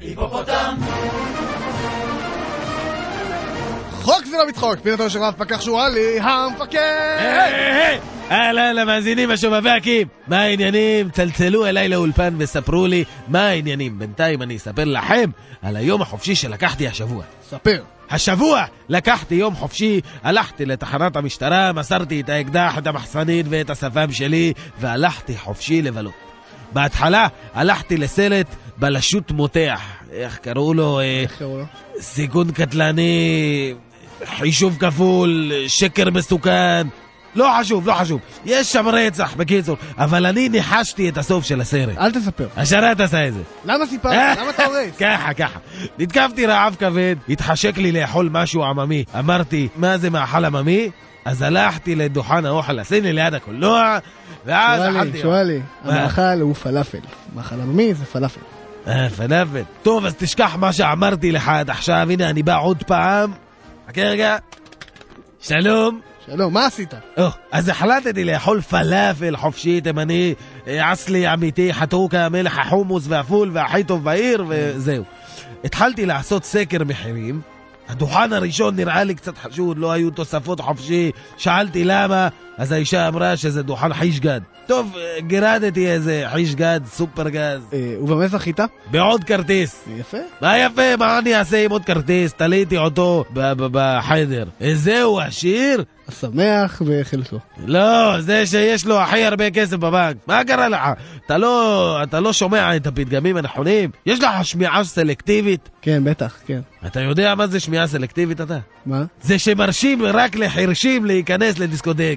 היפופוטם! חוק זה לא מצחוק, פינתו של רב פקח שועלי, המפקד! אהלן למאזינים השובביקים, מה העניינים? צלצלו אליי לאולפן וספרו לי מה העניינים. בינתיים אני אספר לכם על היום החופשי שלקחתי השבוע. ספר. השבוע לקחתי יום חופשי, הלכתי לתחנת המשטרה, מסרתי את האקדח, את המחסנית ואת השפם שלי, והלכתי חופשי לבלות. בהתחלה הלכתי לסרט בלשות מותח, איך קראו לו? אה, איך קראו לו? סיכון קטלני, חישוב כפול, שקר מסוכן. לא חשוב, לא חשוב. יש שם רצח, בקיצור. אבל אני ניחשתי את הסוף של הסרט. אל תספר. השרת עשה את זה. למה סיפרת? למה אתה הורס? ככה, ככה. נתקפתי רעב כבד, התחשק לי לאכול משהו עממי. אמרתי, מה זה מאכל עממי? אז הלכתי לדוכן האוכל הסיני ליד הקולנוע, ואז שואלי, אכלתי... שואלי, מה? המאכל הוא פלאפל. מאכל עממי זה פלאפל. אה, פלאפל. טוב, אז תשכח מה שאמרתי לך עד עכשיו, הנה אני בא עוד פעם. חכה רגע. שלום. שלום, מה עשית? או, אז החלטתי לאכול פלאפל חופשי תימני, אה, אסלי אמיתי, חתוקה, מלח החומוס והפול והכי טוב בעיר, וזהו. התחלתי לעשות סקר מחירים. הדוכן הראשון נראה לי קצת חשוד, לא היו תוספות חופשי. שאלתי למה, אז האישה אמרה שזה דוכן חיש גד. טוב, אה, גירדתי איזה חיש גד, סופר גז. אה, ובמה זכית? בעוד כרטיס. יפה. מה יפה, מה אני אעשה עם עוד כרטיס? תליתי אותו בחדר. זהו, עשיר? השמח וחלקו. לא, זה שיש לו הכי הרבה כסף בבנק. מה קרה לך? אתה לא, אתה לא שומע את הפתגמים הנכונים? יש לך שמיעה סלקטיבית? כן, בטח, כן. אתה יודע מה זה שמיעה סלקטיבית אתה? מה? זה שמרשים רק לחרשים להיכנס לדיסקודק.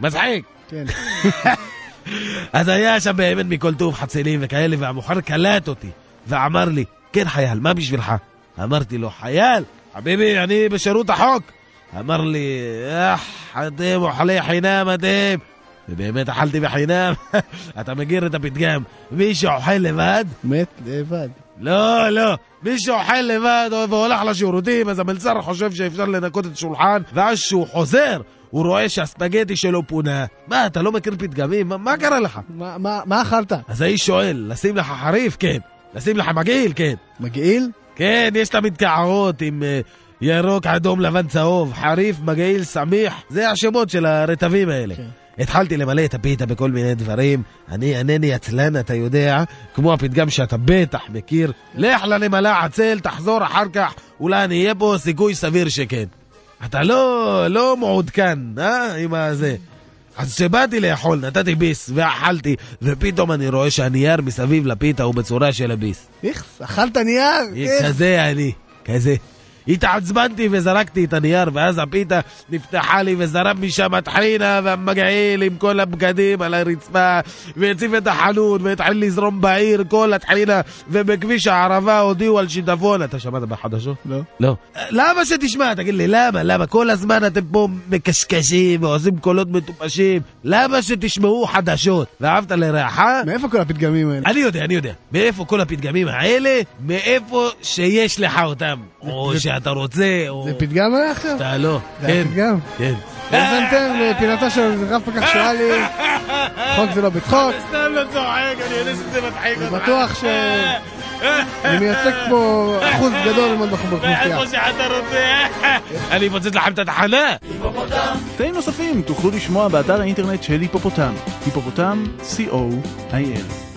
מצחיק. כן. אז היה שם באמת מכל טוב חצילים וכאלה, והמוכר קלט אותי, ואמר לי, כן חייל, מה בשבילך? אמרתי לו, חייל, חביבי, אני בשירות החוק. אמר לי, אח, אתם אוכלי חינם אתם. ובאמת אכלתי בחינם, אתה מכיר את הפתגם, מי שאוכל לבד, מת לבד. לא, לא. מי שאוכל לבד והולך לשירותים, אז המלצר חושב שאפשר לנקות את השולחן, ואז כשהוא חוזר, הוא רואה שהספגטי שלו פונה. מה, אתה לא מכיר פתגמים? מה, מה קרה לך? מה- מה מה אכלת? אז האיש שואל, לשים לך חריף? כן. לשים לך מגעיל? כן. מגעיל? כן, יש תמיד קערות עם אה, ירוק, אדום, לבן, צהוב, חריף, מגעיל, סמיח, זה השמות של הרטבים האלה. כן. התחלתי למלא את הפיתה בכל מיני דברים, אני אינני עצלן, אתה יודע, כמו הפתגם שאתה בטח מכיר, לך לנמלה עצל, תחזור אחר כך, אולי אני אהיה פה סיכוי סביר שכן. אתה לא, לא מעודכן, אה, עם הזה. אז כשבאתי לאכול, נתתי ביס ואכלתי, ופתאום אני רואה שהנייר מסביב לפיתה הוא בצורה של הביס. איכס, אכלת נייר? כזה אני, כזה. התעצבנתי וזרקתי את הנייר, ואז הפיתה נפתחה לי וזרם משם הטחינה והמגעיל עם כל הבגדים על הרצפה, והציף את החנות והתחיל לזרום בעיר כל הטחינה, ובכביש הערבה הודיעו על שיטפון. אתה שמעת בחדשות? לא. לא. למה שתשמע? תגיד לי, למה? למה? כל הזמן אתם פה מקשקשים ועושים קולות מטופשים. למה שתשמעו חדשות? ואהבת לרעך? מאיפה כל הפתגמים האלה? אני יודע, אני יודע. מאיפה כל הפתגמים האלה? מאיפה שיש לך אותם. או זה- שאתה רוצה, או... זה פתגם היה עכשיו? אתה לא. זה כן, הפתגם? כן. האזנתם לפינתו של רב פקח שואלי, חוק זה לא בצחוק. סתם לא צוחק, אני יודע שזה מצחיק אני בטוח ש... אני מייצג פה אחוז גדול מאוד באוכלוסייה. איפה שאתה רוצה. אני אפוצץ לכם את התחנה. היפופוטם! קטעים נוספים תוכלו לשמוע באתר האינטרנט של היפופוטם, היפופוטם, co.il.